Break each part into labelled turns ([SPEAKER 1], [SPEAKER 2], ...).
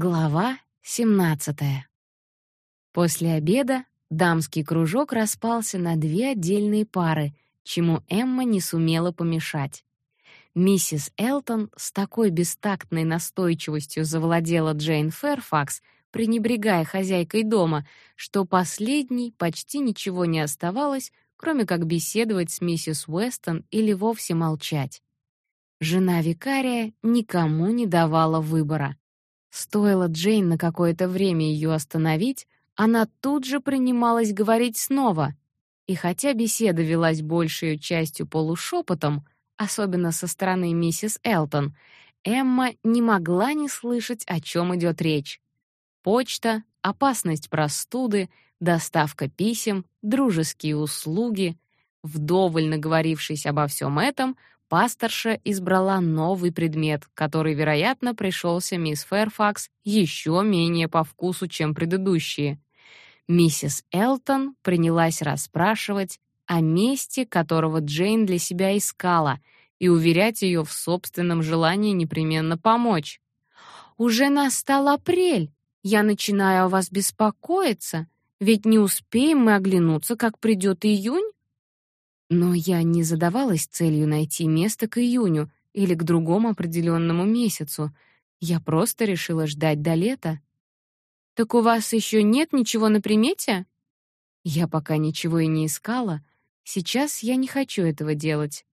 [SPEAKER 1] Глава 17. После обеда дамский кружок распался на две отдельные пары, чему Эмма не сумела помешать. Миссис Элтон с такой бестактной настойчивостью завладела Джейн Фэрфакс, пренебрегая хозяйкой дома, что последней почти ничего не оставалось, кроме как беседовать с миссис Уэстон или вовсе молчать. Жена викария никому не давала выбора. Стоило Джейн на какое-то время ее остановить, она тут же принималась говорить снова. И хотя беседа велась большей частью полушепотом, особенно со стороны миссис Элтон, Эмма не могла не слышать, о чем идет речь. Почта, опасность простуды, доставка писем, дружеские услуги. Вдоволь наговорившись обо всем этом, пасторша избрала новый предмет, который, вероятно, пришелся мисс Фэрфакс еще менее по вкусу, чем предыдущие. Миссис Элтон принялась расспрашивать о месте, которого Джейн для себя искала, и уверять ее в собственном желании непременно помочь. «Уже настал апрель. Я начинаю о вас беспокоиться, ведь не успеем мы оглянуться, как придет июнь. Но я не задавалась целью найти место к июню или к другому определенному месяцу. Я просто решила ждать до лета. Так у вас еще нет ничего на примете? Я пока ничего и не искала. Сейчас я не хочу этого делать.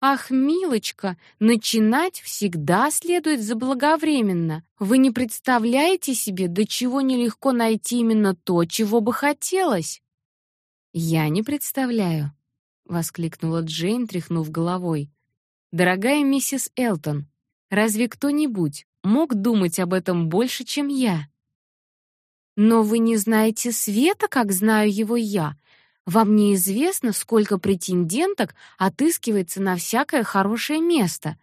[SPEAKER 1] Ах, милочка, начинать всегда следует заблаговременно. Вы не представляете себе, до чего нелегко найти именно то, чего бы хотелось. Я не представляю, воскликнула Джейн, тряхнув головой. Дорогая миссис Элтон, разве кто-нибудь мог думать об этом больше, чем я? Но вы не знаете Света, как знаю его я. Вам не известно, сколько претенденток отыскивается на всякое хорошее место.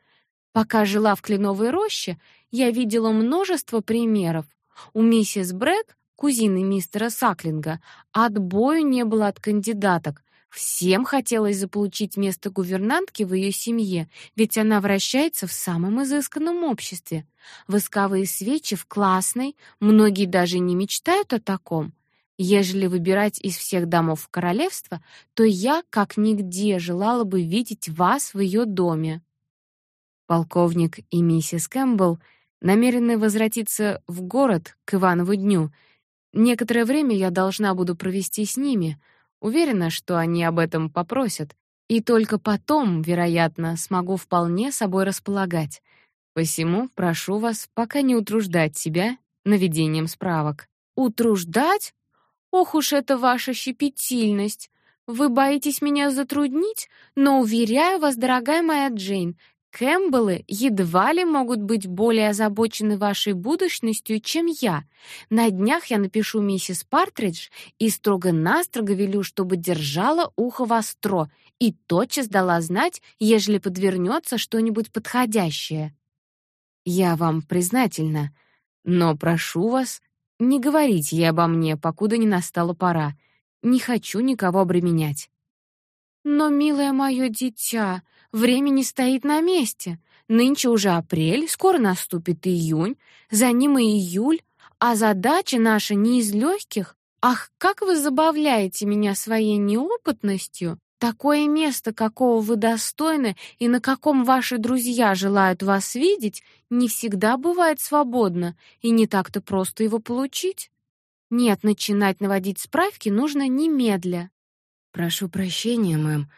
[SPEAKER 1] Пока жила в Кленовой роще, я видела множество примеров. У миссис Брэк, кузины мистера Саклинга, отбою не было от кандидаток, Всем хотелось заполучить место гувернантки в ее семье, ведь она вращается в самом изысканном обществе. Восковые свечи в классной, многие даже не мечтают о таком. Ежели выбирать из всех домов королевства, то я как нигде желала бы видеть вас в ее доме. Полковник и миссис Кэмпбелл намерены возвратиться в город к Иванову дню. Некоторое время я должна буду провести с ними — Уверена, что они об этом попросят, и только потом, вероятно, смогу вполне собой располагать. Посему прошу вас пока не утруждать себя наведением справок. Утруждать? Ох уж это ваша щепетильность. Вы боитесь меня затруднить, но уверяю вас, дорогая моя Джейн, Кэмпбеллы едва ли могут быть более озабочены вашей будущностью, чем я. На днях я напишу миссис Партридж и строго-настрого велю, чтобы держала ухо востро и тотчас дала знать, ежели подвернется что-нибудь подходящее. Я вам признательна, но прошу вас, не говорить ей обо мне, покуда не настала пора. Не хочу никого обременять. Но, милое мое дитя, Время не стоит на месте. Нынче уже апрель, скоро наступит июнь, за ним и июль, а задача наша не из легких. Ах, как вы забавляете меня своей неопытностью. Такое место, какого вы достойны и на каком ваши друзья желают вас видеть, не всегда бывает свободно, и не так-то просто его получить. Нет, начинать наводить справки нужно немедля. Прошу прощения, мэм,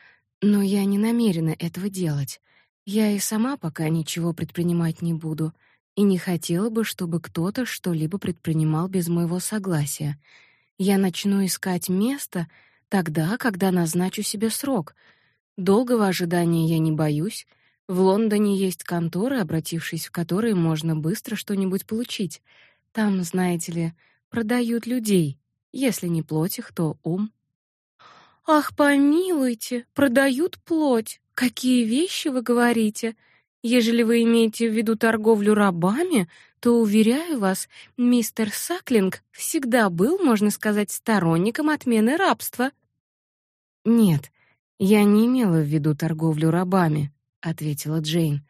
[SPEAKER 1] но я не намерена этого делать. Я и сама пока ничего предпринимать не буду, и не хотела бы, чтобы кто-то что-либо предпринимал без моего согласия. Я начну искать место тогда, когда назначу себе срок. Долгого ожидания я не боюсь. В Лондоне есть конторы, обратившись в которые можно быстро что-нибудь получить. Там, знаете ли, продают людей. Если не плоть их, то ум. Ах, помилуйте, продают плоть. Какие вещи вы говорите? Ежели вы имеете в виду торговлю рабами, то уверяю вас, мистер Саклинг всегда был, можно сказать, сторонником отмены рабства. Нет, я не имела в виду торговлю рабами, ответила Джейн.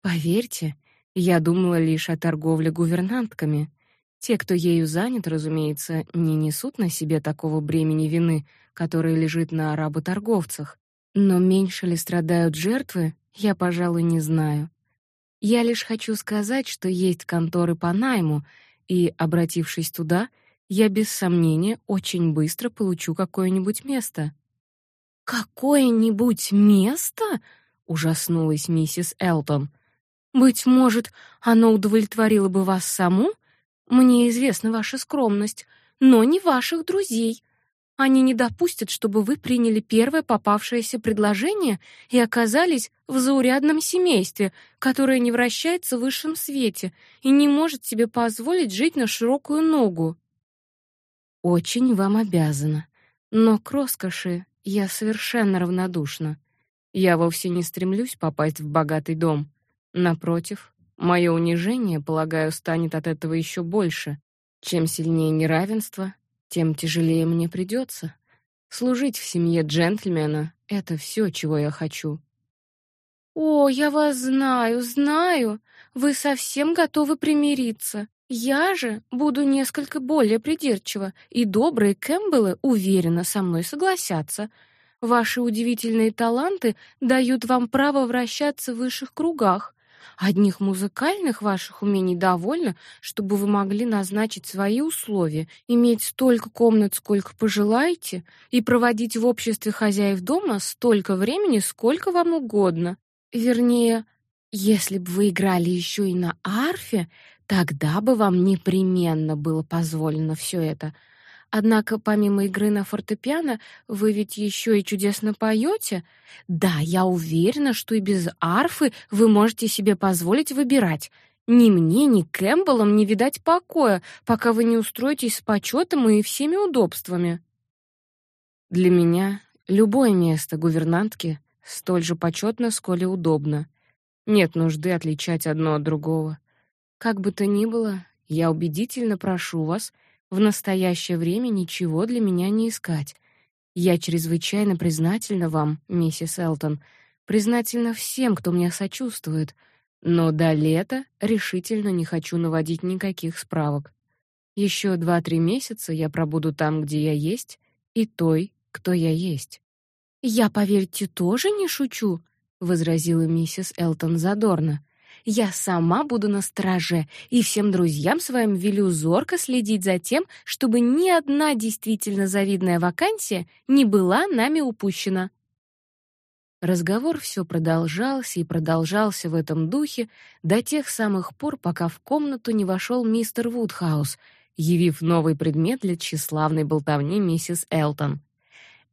[SPEAKER 1] Поверьте, Я думала лишь о торговле гувернантками. Те, кто ею занят, разумеется, не несут на себе такого бремени вины, которое лежит на работорговцах. Но меньше ли страдают жертвы, я, пожалуй, не знаю. Я лишь хочу сказать, что есть конторы по найму, и, обратившись туда, я без сомнения очень быстро получу какое-нибудь место. Какое-нибудь место? ужаснулась миссис Элтон. Быть может, оно удовлетворило бы вас саму? Мне известна ваша скромность, но не ваших друзей. Они не допустят, чтобы вы приняли первое попавшееся предложение и оказались в заурядном семействе, которое не вращается в высшем свете и не может себе позволить жить на широкую ногу. Очень вам обязана, но к роскоши я совершенно равнодушна. Я вовсе не стремлюсь попасть в богатый дом. Напротив, мое унижение, полагаю, станет от этого еще больше. Чем сильнее неравенство, тем тяжелее мне придется. Служить в семье джентльмена — это все, чего я хочу. О, я вас знаю, знаю. Вы совсем готовы примириться. Я же буду несколько более придирчива, и добрые Кэмпбеллы уверенно со мной согласятся. Ваши удивительные таланты дают вам право вращаться в высших кругах. Одних музыкальных ваших умений довольно, чтобы вы могли назначить свои условия, иметь столько комнат, сколько пожелаете, и проводить в обществе хозяев дома столько времени, сколько вам угодно. Вернее, если бы вы играли еще и на арфе, тогда бы вам непременно было позволено все это. Однако помимо игры на фортепиано, вы ведь еще и чудесно поете. Да, я уверена, что и без арфы вы можете себе позволить выбирать. Ни мне, ни Кэмпбеллам не видать покоя, пока вы не устроитесь с почетом и всеми удобствами. Для меня любое место гувернантки столь же почетно, сколь и удобно. Нет нужды отличать одно от другого. Как бы то ни было, я убедительно прошу вас — в настоящее время ничего для меня не искать. Я чрезвычайно признательна вам, миссис Элтон, признательна всем, кто мне сочувствует, но до лета решительно не хочу наводить никаких справок. Еще два-три месяца я пробуду там, где я есть, и той, кто я есть. Я, поверьте, тоже не шучу, возразила миссис Элтон задорно. Я сама буду на страже и всем друзьям своим велю зорко следить за тем, чтобы ни одна действительно завидная вакансия не была нами упущена. Разговор все продолжался и продолжался в этом духе до тех самых пор, пока в комнату не вошел мистер Вудхаус, явив новый предмет для тщеславной болтовни миссис Элтон.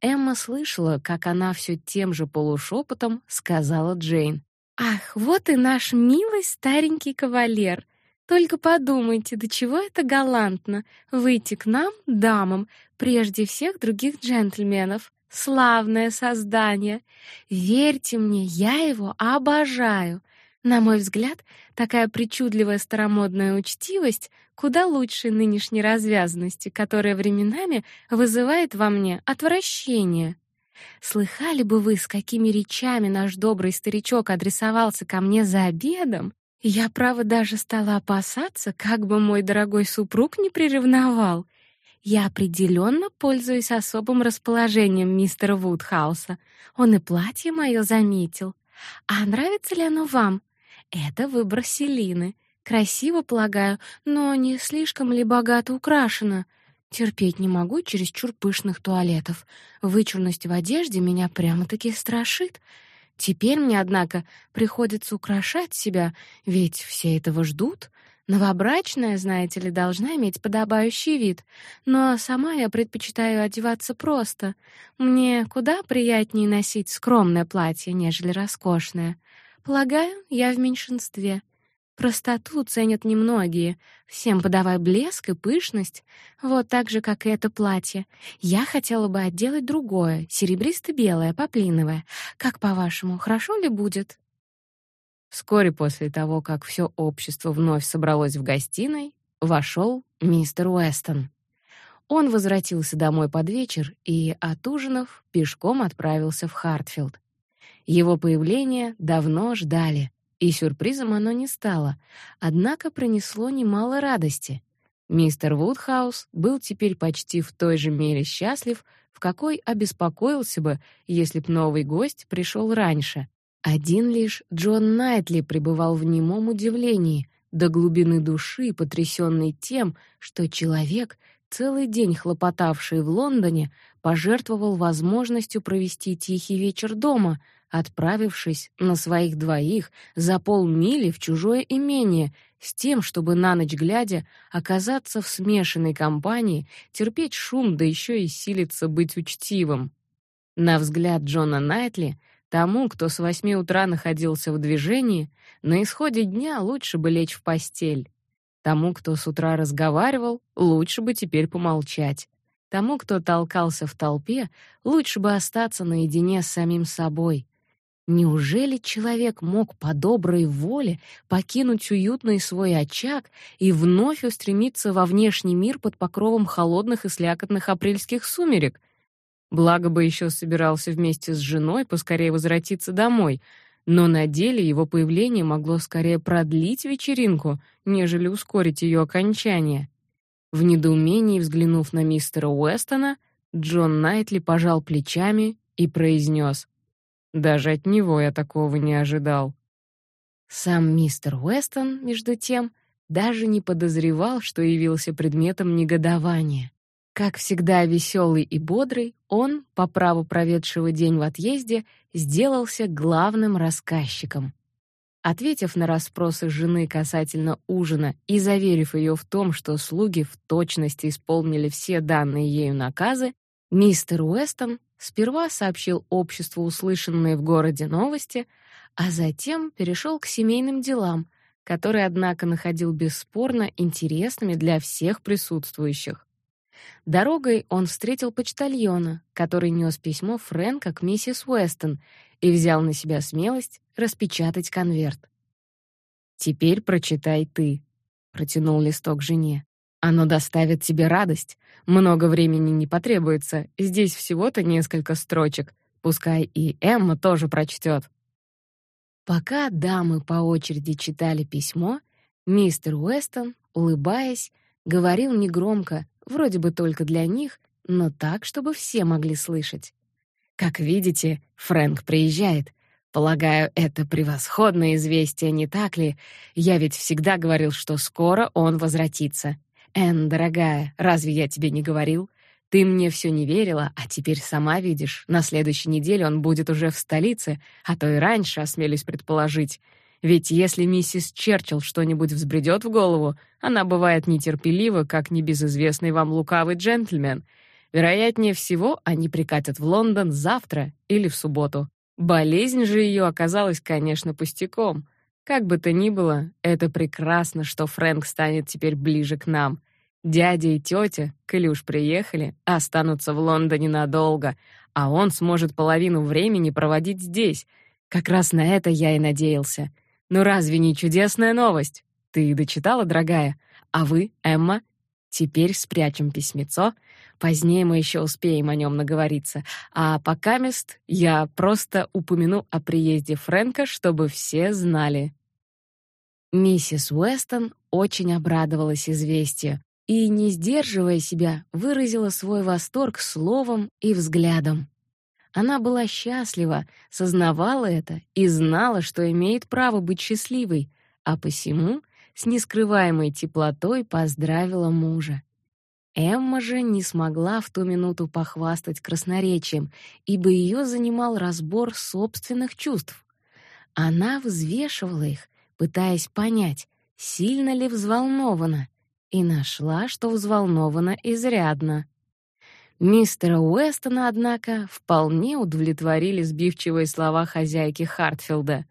[SPEAKER 1] Эмма слышала, как она все тем же полушепотом сказала Джейн: Ах, вот и наш милый старенький кавалер. Только подумайте, до чего это галантно выйти к нам, дамам, прежде всех других джентльменов. Славное создание. Верьте мне, я его обожаю. На мой взгляд, такая причудливая старомодная учтивость куда лучше нынешней развязности, которая временами вызывает во мне отвращение. Слыхали бы вы, с какими речами наш добрый старичок адресовался ко мне за обедом? Я, право, даже стала опасаться, как бы мой дорогой супруг не приревновал. Я определенно пользуюсь особым расположением мистера Вудхауса. Он и платье мое заметил. А нравится ли оно вам? Это выбор Селины. Красиво, полагаю, но не слишком ли богато украшено? Терпеть не могу чересчур пышных туалетов. Вычурность в одежде меня прямо-таки страшит. Теперь мне, однако, приходится украшать себя, ведь все этого ждут. Новобрачная, знаете ли, должна иметь подобающий вид, но сама я предпочитаю одеваться просто. Мне куда приятнее носить скромное платье, нежели роскошное. Полагаю, я в меньшинстве. Простоту ценят немногие. Всем подавай блеск и пышность, вот так же, как и это платье. Я хотела бы отделать другое, серебристо-белое, поплиновое. Как по-вашему, хорошо ли будет? Вскоре после того, как все общество вновь собралось в гостиной, вошел мистер Уэстон. Он возвратился домой под вечер и, отужинав, пешком отправился в Хартфилд. Его появление давно ждали, И сюрпризом оно не стало, однако принесло немало радости. Мистер Вудхаус был теперь почти в той же мере счастлив, в какой обеспокоился бы, если б новый гость пришел раньше. Один лишь Джон Найтли пребывал в немом удивлении, до глубины души потрясенный тем, что человек, целый день хлопотавший в Лондоне, пожертвовал возможностью провести тихий вечер дома, отправившись на своих двоих за полмили в чужое имение с тем, чтобы на ночь глядя оказаться в смешанной компании, терпеть шум, да еще и силиться быть учтивым. На взгляд Джона Найтли, тому, кто с восьми утра находился в движении, на исходе дня лучше бы лечь в постель. Тому, кто с утра разговаривал, лучше бы теперь помолчать. Тому, кто толкался в толпе, лучше бы остаться наедине с самим собой. Неужели человек мог по доброй воле покинуть уютный свой очаг и вновь устремиться во внешний мир под покровом холодных и слякотных апрельских сумерек? Благо бы еще собирался вместе с женой поскорее возвратиться домой — но на деле его появление могло скорее продлить вечеринку, нежели ускорить ее окончание. В недоумении взглянув на мистера Уэстона, Джон Найтли пожал плечами и произнес: "Даже от него я такого не ожидал". Сам мистер Уэстон, между тем, даже не подозревал, что явился предметом негодования. Как всегда веселый и бодрый, он, по праву проведшего день в отъезде, сделался главным рассказчиком. Ответив на расспросы жены касательно ужина и заверив ее в том, что слуги в точности исполнили все данные ею наказы, мистер Уэстон сперва сообщил обществу услышанные в городе новости, а затем перешел к семейным делам, которые, однако, находил бесспорно интересными для всех присутствующих. Дорогой он встретил почтальона, который нес письмо Фрэнка к миссис Уэстон и взял на себя смелость распечатать конверт. «Теперь прочитай ты», — протянул листок жене. «Оно доставит тебе радость. Много времени не потребуется. Здесь всего-то несколько строчек. Пускай и Эмма тоже прочтет». Пока дамы по очереди читали письмо, мистер Уэстон, улыбаясь, говорил негромко, вроде бы только для них, но так, чтобы все могли слышать. Как видите, Фрэнк приезжает. Полагаю, это превосходное известие, не так ли? Я ведь всегда говорил, что скоро он возвратится. Эн, дорогая, разве я тебе не говорил? Ты мне все не верила, а теперь сама видишь. На следующей неделе он будет уже в столице, а то и раньше, осмелюсь предположить. Ведь если миссис Черчилл что-нибудь взбредет в голову, она бывает нетерпелива, как небезызвестный вам лукавый джентльмен. Вероятнее всего, они прикатят в Лондон завтра или в субботу. Болезнь же ее оказалась, конечно, пустяком. Как бы то ни было, это прекрасно, что Фрэнк станет теперь ближе к нам. Дядя и тетя, уж приехали, останутся в Лондоне надолго, а он сможет половину времени проводить здесь. Как раз на это я и надеялся. Ну разве не чудесная новость? Ты дочитала, дорогая? А вы, Эмма? Теперь спрячем письмецо. Позднее мы еще успеем о нем наговориться. А пока мест я просто упомяну о приезде Фрэнка, чтобы все знали. Миссис Уэстон очень обрадовалась известию и, не сдерживая себя, выразила свой восторг словом и взглядом. Она была счастлива, сознавала это и знала, что имеет право быть счастливой, а посему с нескрываемой теплотой поздравила мужа. Эмма же не смогла в ту минуту похвастать красноречием, ибо ее занимал разбор собственных чувств. Она взвешивала их, пытаясь понять, сильно ли взволнована, и нашла, что взволнована изрядно. Мистера Уэстона, однако, вполне удовлетворили сбивчивые слова хозяйки Хартфилда.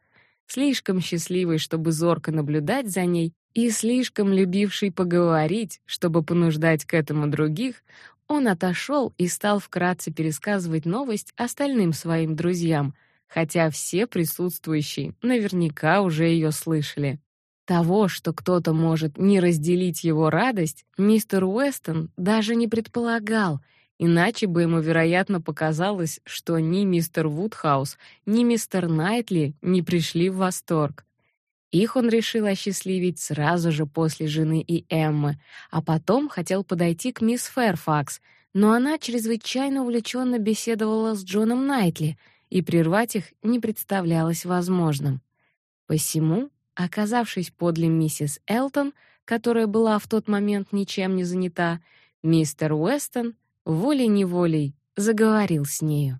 [SPEAKER 1] Слишком счастливый, чтобы зорко наблюдать за ней, и слишком любивший поговорить, чтобы понуждать к этому других, он отошел и стал вкратце пересказывать новость остальным своим друзьям, хотя все присутствующие наверняка уже ее слышали. Того, что кто-то может не разделить его радость, мистер Уэстон даже не предполагал — Иначе бы ему, вероятно, показалось, что ни мистер Вудхаус, ни мистер Найтли не пришли в восторг. Их он решил осчастливить сразу же после жены и Эммы, а потом хотел подойти к мисс Фэрфакс, но она чрезвычайно увлеченно беседовала с Джоном Найтли, и прервать их не представлялось возможным. Посему, оказавшись подле миссис Элтон, которая была в тот момент ничем не занята, мистер Уэстон волей-неволей заговорил с нею.